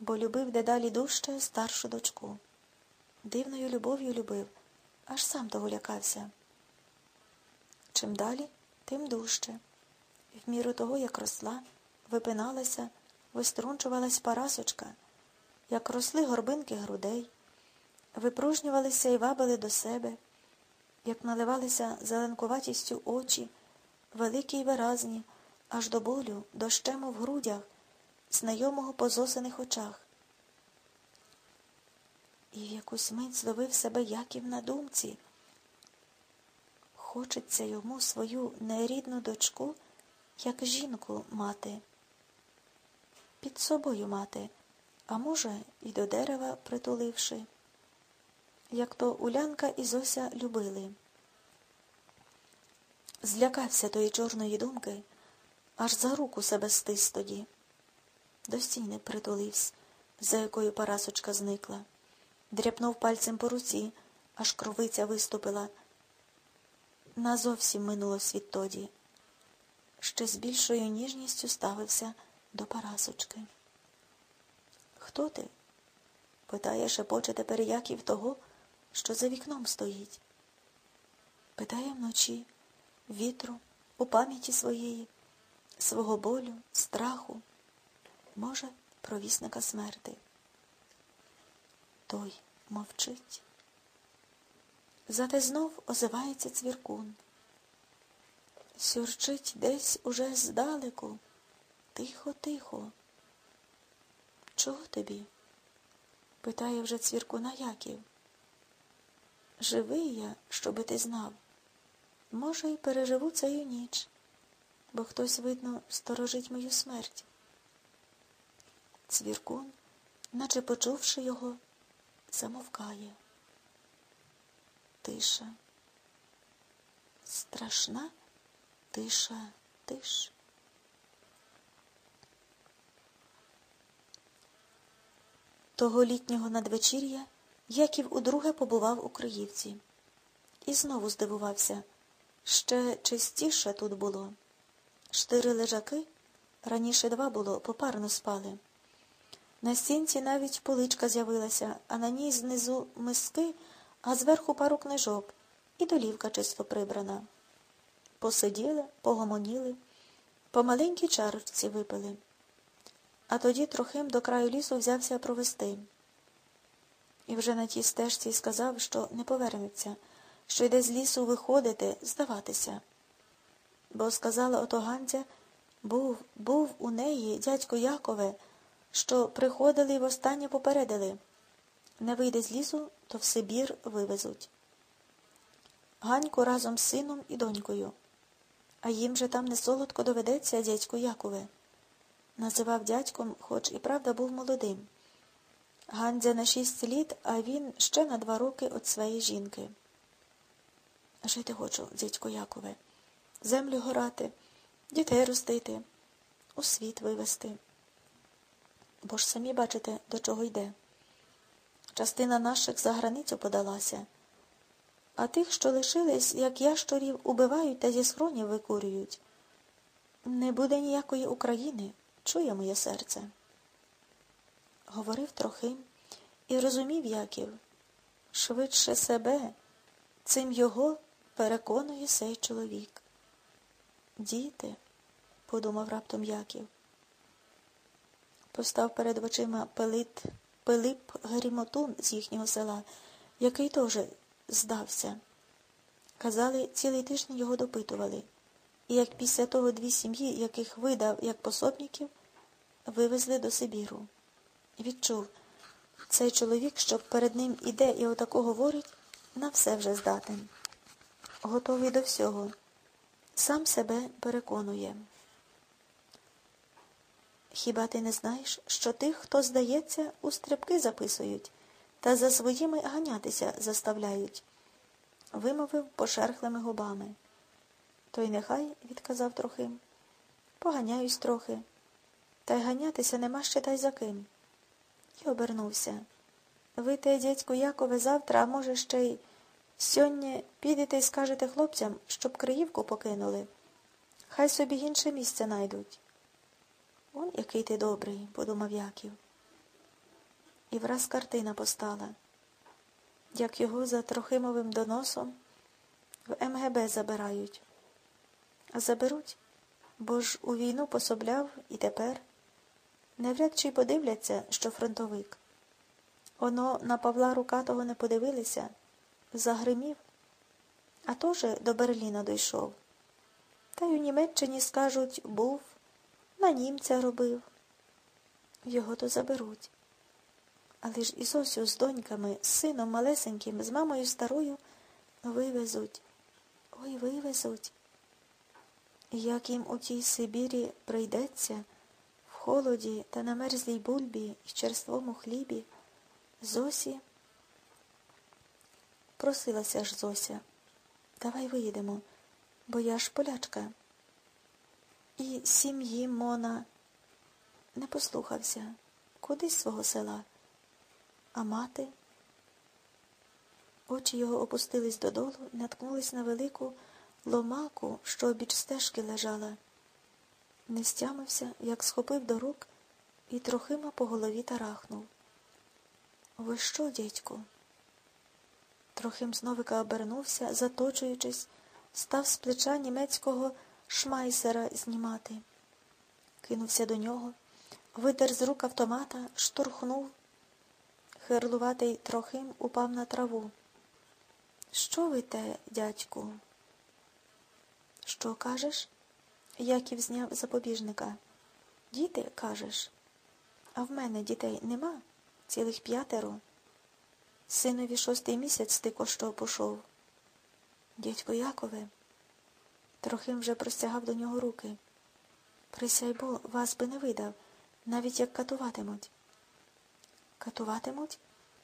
бо любив дедалі дужче старшу дочку. Дивною любов'ю любив, аж сам того лякався. Чим далі, тим дужче. В міру того, як росла, випиналася, виструнчувалась парасочка, як росли горбинки грудей, випружнювалися і вабили до себе, як наливалися зеленкуватістю очі, великі й виразні, аж до болю, дощему в грудях, знайомого по зосених очах. І в якусь мить зловив себе Яків на думці. Хочеться йому свою нерідну дочку, як жінку мати, під собою мати, а може, і до дерева притуливши, як то Улянка і Зося любили. Злякався тої чорної думки, аж за руку себе стис тоді. До стіни притулився, за якою парасочка зникла, дряпнув пальцем по руці, аж кровиця виступила. Назовсім минулось відтоді. Ще з більшою ніжністю ставився до Парасочки. Хто ти? питає шепоче тепер Яків того, що за вікном стоїть. Питає вночі, вітру, у пам'яті своєї, свого болю, страху, може, провісника смерти. Той мовчить. Зате знов озивається цвіркун. Сюрчить десь уже здалеку. Тихо, тихо. Чого тобі? питає вже цвіркуна Яків. Живий я, щоби ти знав. Може, й переживу цею ніч, бо хтось, видно, сторожить мою смерть. Цвіркун, наче почувши його, замовкає. Тиша. Страшна тиша, тиш. Того літнього надвечір'я Яків удруге побував у Криївці. І знову здивувався. Ще чистіше тут було. Чотири лежаки, раніше два було, попарно спали. На стінці навіть поличка з'явилася, а на ній знизу миски, а зверху пару книжок, і долівка чисто прибрана. Посиділи, погомоніли, по маленькій чарочці випили. А тоді трохим до краю лісу взявся провести. І вже на тій стежці сказав, що не повернеться, що йде з лісу виходити, здаватися. Бо сказала ото Гандзя, був, був у неї, дядько Якове, що приходили і востаннє попередили. Не вийде з лісу, то в Сибір вивезуть. Ганьку разом з сином і донькою. А їм же там не солодко доведеться, дядьку Якове. Називав дядьком, хоч і правда був молодим. Гандзя на шість літ, а він ще на два роки від своєї жінки. Жити хочу, дядько Якове, землю горати, дітей ростити, у світ вивести. Бо ж самі бачите, до чого йде. Частина наших за границю подалася, а тих, що лишились, як ящурів, убивають та зі схронів викурюють. Не буде ніякої України, чує моє серце. Говорив трохи і розумів Яків, швидше себе, цим його переконує сей чоловік. Діти, подумав раптом Яків. Постав перед очима Пилип, Пилип Грімотун з їхнього села, який теж здався. Казали, цілий тиждень його допитували, і як після того дві сім'ї, яких видав як пособників, вивезли до Сибіру. Відчув, цей чоловік, що перед ним іде і отако говорить, на все вже здатен. Готовий до всього. Сам себе переконує. Хіба ти не знаєш, що тих, хто здається, у стрибки записують та за своїми ганятися заставляють? Вимовив пошерхлими губами. То й нехай, відказав трохи, поганяюсь трохи, та й ганятися нема ще та й за ким. І обернувся. Ви те, дядьку Якове, завтра, а може, ще й сьогодні підете і скажете хлопцям, щоб Криївку покинули. Хай собі інше місце найдуть. Он який ти добрий, подумав Яків. і враз картина постала, як його за Трохимовим доносом в МГБ забирають. А заберуть, бо ж у війну пособляв і тепер. Невряд чи й подивляться, що фронтовик. Оно на Павла Рукатого не подивилися, загримів, а теж до Берліна дійшов. Та й у Німеччині скажуть був, на німця робив. Його то заберуть. Але ж і Зосю з доньками, з сином малесеньким, з мамою старою вивезуть. Ой, вивезуть. Як їм у тій Сибірі прийдеться, в холоді та на мерзлій бульбі і черствому хлібі, Зосі. Просилася ж Зося. Давай виїдемо, бо я ж полячка. І сім'ї Мона не послухався кудись свого села. А мати? Очі його опустились додолу наткнулись на велику ломаку, що обіч стежки лежала. Не стямився, як схопив до рук і трохима по голові тарахнув. Ви що, дядьку? Трохим зновика обернувся, заточуючись, став з плеча німецького шмайсера знімати. Кинувся до нього, видер з рук автомата, штурхнув. Хирлуватий трохим упав на траву. Що ви те, дядьку? Що кажеш? Яків зняв запобіжника. Діти, кажеш, а в мене дітей нема, цілих п'ятеро. Синові шостий місяць тико що пішов. Дядько Якове, Трохим вже простягав до нього руки. Присяй Бог, вас би не видав, навіть як катуватимуть. Катуватимуть?